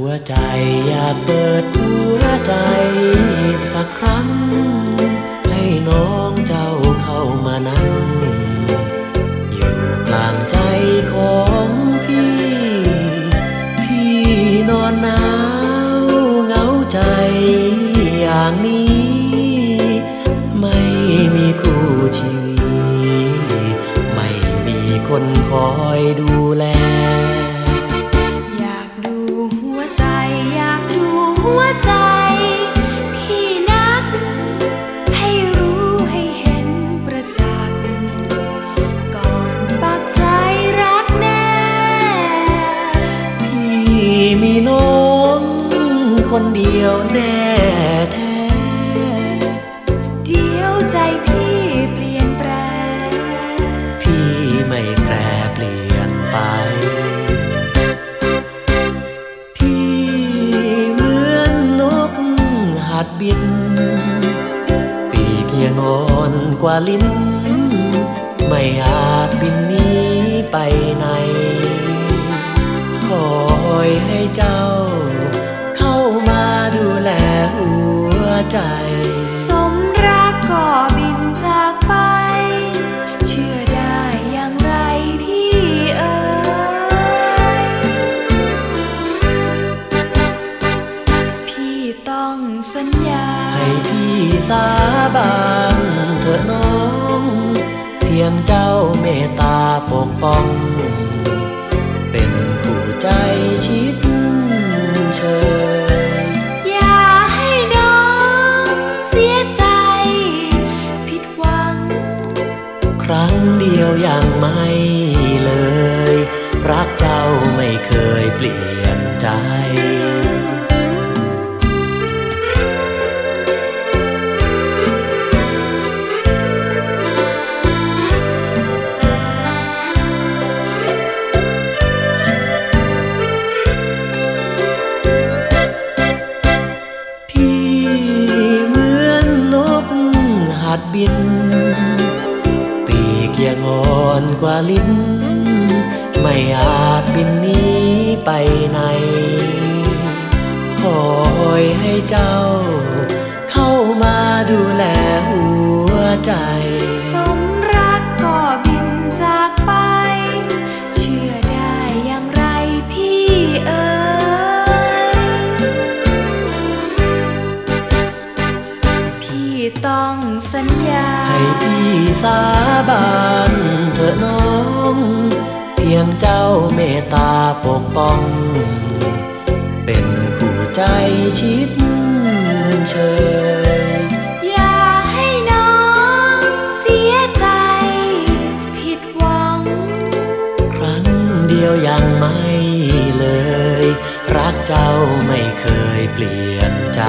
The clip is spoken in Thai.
หัวใจอยากเปิดหัวใจอีกสักครั้ง ให้น้องเจ้าเข้ามานั่งอยู่กลางใจของพี่ พี่นอนหนาวเหงาใจอย่างนี้ มีน้องคนเดียวแน่แท้ เดียวใจพี่เปลี่ยนแปลงพี่ไม่แปรเปลี่ยนไป พี่เหมือนนกหัดบิน ปีกยังอ่อนกว่าลิ้น ไม่อาจบินหนี้ไปไหน ให้เจ้า เข้ามาดูแลหัวใจ สมรักก็บินจากไป เชื่อได้อย่างไรพี่เอ๋ยพี่ต้องสัญญา ให้พี่สาบานเถอะน้อง เพียงเจ้าเมตตาปกป้อง เชยอย่าให้น้องเสียใจ ผิดหวัง ครั้งเดียวยังไม่เลย รักเจ้าไม่เคยเปลี่ยนใจ ดบิน ปีกยังอ่อนกว่าลิ้น ไม่อาจบินหนี้ไปไหน คอยให้เจ้า องสัญญา ให้พี่สาบานเถอะน้อง เพียงเจ้าเมตตาปกป้อง เป็นผู้ใจชิดเชยอย่าให้น้องเสียใจ ผิดหวัง ครั้งเดียวยังไม่เลย รักเจ้าไม่เคยเปลี่ยนใจ